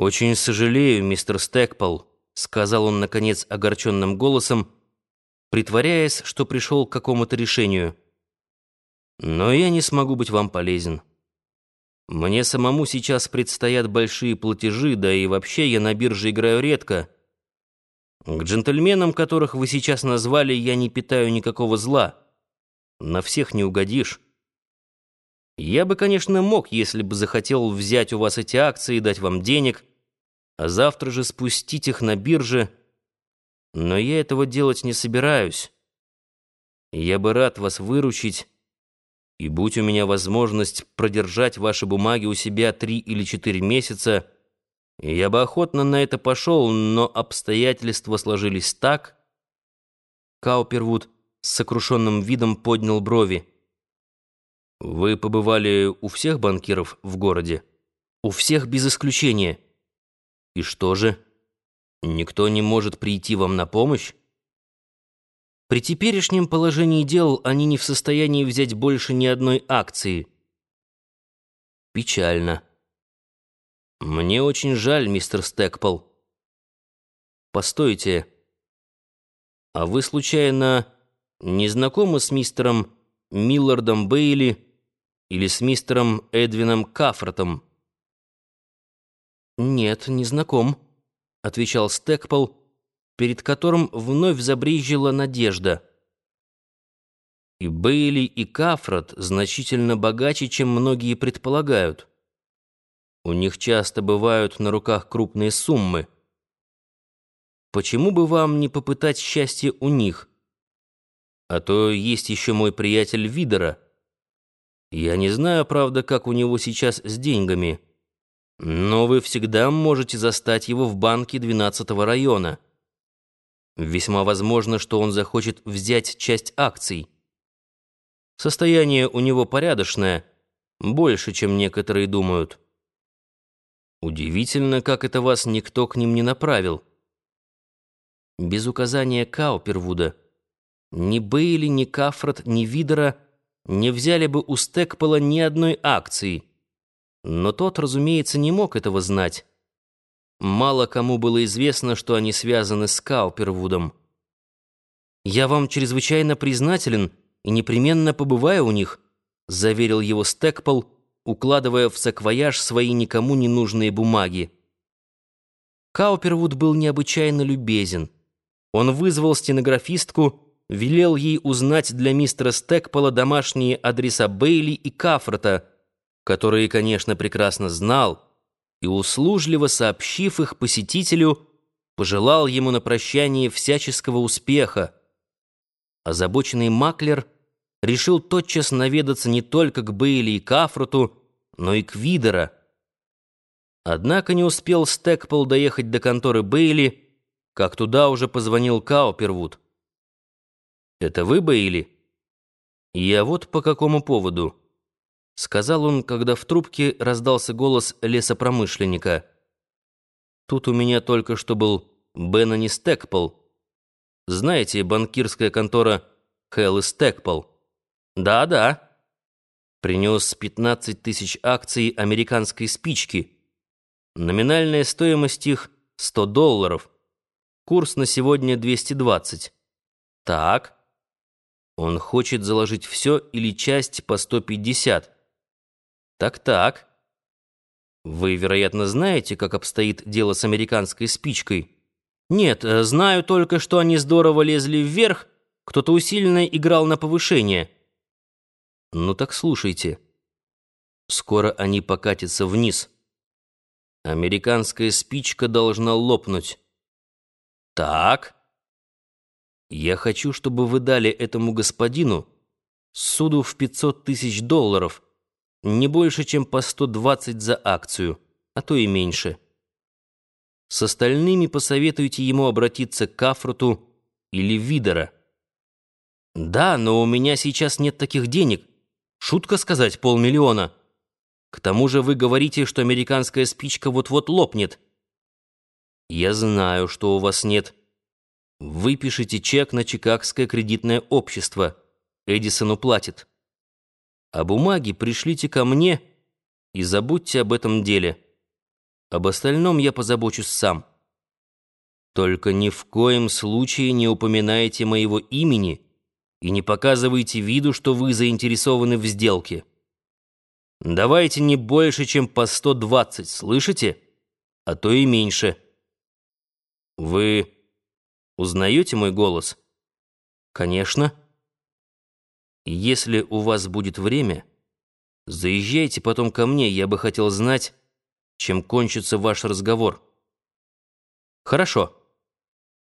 «Очень сожалею, мистер Стэкпол», — сказал он, наконец, огорченным голосом, притворяясь, что пришел к какому-то решению. «Но я не смогу быть вам полезен. Мне самому сейчас предстоят большие платежи, да и вообще я на бирже играю редко. К джентльменам, которых вы сейчас назвали, я не питаю никакого зла. На всех не угодишь». Я бы, конечно, мог, если бы захотел взять у вас эти акции и дать вам денег, а завтра же спустить их на бирже. Но я этого делать не собираюсь. Я бы рад вас выручить, и будь у меня возможность продержать ваши бумаги у себя три или четыре месяца, я бы охотно на это пошел, но обстоятельства сложились так... Каупервуд с сокрушенным видом поднял брови. «Вы побывали у всех банкиров в городе?» «У всех без исключения». И что же? Никто не может прийти вам на помощь? При теперешнем положении дел они не в состоянии взять больше ни одной акции. Печально. Мне очень жаль, мистер Стэкпол. Постойте. А вы, случайно, не знакомы с мистером Миллардом Бейли или с мистером Эдвином Кафротом? «Нет, не знаком», — отвечал Стэкпол, перед которым вновь забрезжила надежда. И Бейли, и Кафрат значительно богаче, чем многие предполагают. У них часто бывают на руках крупные суммы. Почему бы вам не попытать счастье у них? А то есть еще мой приятель Видера. Я не знаю, правда, как у него сейчас с деньгами. Но вы всегда можете застать его в банке 12-го района. Весьма возможно, что он захочет взять часть акций. Состояние у него порядочное, больше, чем некоторые думают. Удивительно, как это вас никто к ним не направил. Без указания Каупервуда ни Бейли, ни Кафрат, ни Видера не взяли бы у Стекпола ни одной акции — но тот, разумеется, не мог этого знать. Мало кому было известно, что они связаны с Каупервудом. «Я вам чрезвычайно признателен и непременно побываю у них», заверил его Стэкпол, укладывая в саквояж свои никому не нужные бумаги. Каупервуд был необычайно любезен. Он вызвал стенографистку, велел ей узнать для мистера Стэкпола домашние адреса Бейли и Кафрата, которые, конечно, прекрасно знал, и, услужливо сообщив их посетителю, пожелал ему на прощание всяческого успеха. Озабоченный маклер решил тотчас наведаться не только к Бейли и Кафруту, но и к Видера. Однако не успел Стэкпол доехать до конторы Бейли, как туда уже позвонил Каупервуд. «Это вы, Бейли?» «Я вот по какому поводу». — сказал он, когда в трубке раздался голос лесопромышленника. «Тут у меня только что был Беннони Стэкпол. Знаете, банкирская контора Хелл и Стэкпол?» «Да-да». Принес 15 тысяч акций американской спички. Номинальная стоимость их — 100 долларов. Курс на сегодня 220. Так. Он хочет заложить все или часть по 150. Так-так. Вы, вероятно, знаете, как обстоит дело с американской спичкой? Нет, э, знаю только, что они здорово лезли вверх, кто-то усиленно играл на повышение. Ну так слушайте. Скоро они покатятся вниз. Американская спичка должна лопнуть. Так. Я хочу, чтобы вы дали этому господину суду в 500 тысяч долларов — не больше, чем по 120 за акцию, а то и меньше. С остальными посоветуйте ему обратиться к Кафруту или Видера. Да, но у меня сейчас нет таких денег. Шутка сказать, полмиллиона. К тому же вы говорите, что американская спичка вот-вот лопнет. Я знаю, что у вас нет. Выпишите чек на Чикагское кредитное общество. Эдисон уплатит. А бумаги пришлите ко мне и забудьте об этом деле. Об остальном я позабочусь сам. Только ни в коем случае не упоминайте моего имени и не показывайте виду, что вы заинтересованы в сделке. Давайте не больше, чем по 120, слышите? А то и меньше. Вы узнаете мой голос? Конечно. Если у вас будет время, заезжайте потом ко мне, я бы хотел знать, чем кончится ваш разговор. Хорошо,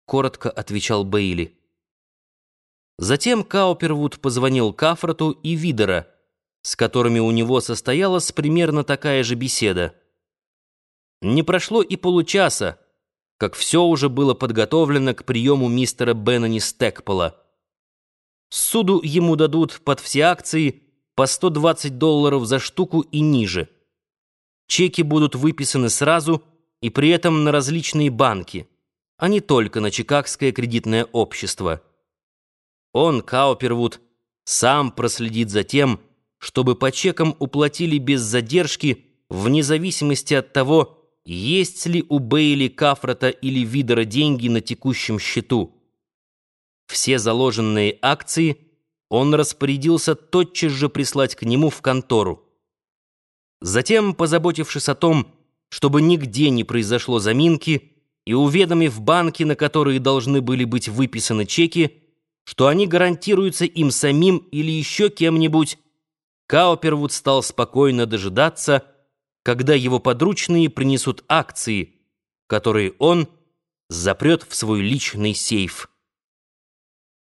коротко отвечал Бейли. Затем Каупервуд позвонил Кафрату и Видера, с которыми у него состоялась примерно такая же беседа. Не прошло и получаса, как все уже было подготовлено к приему мистера Беннони Стэкпола. Суду ему дадут под все акции по 120 долларов за штуку и ниже. Чеки будут выписаны сразу и при этом на различные банки, а не только на Чикагское кредитное общество. Он, Каупервуд, сам проследит за тем, чтобы по чекам уплатили без задержки, вне зависимости от того, есть ли у Бейли, Кафрата или Видера деньги на текущем счету. Все заложенные акции он распорядился тотчас же прислать к нему в контору. Затем, позаботившись о том, чтобы нигде не произошло заминки, и уведомив банки, на которые должны были быть выписаны чеки, что они гарантируются им самим или еще кем-нибудь, Каупервуд стал спокойно дожидаться, когда его подручные принесут акции, которые он запрет в свой личный сейф.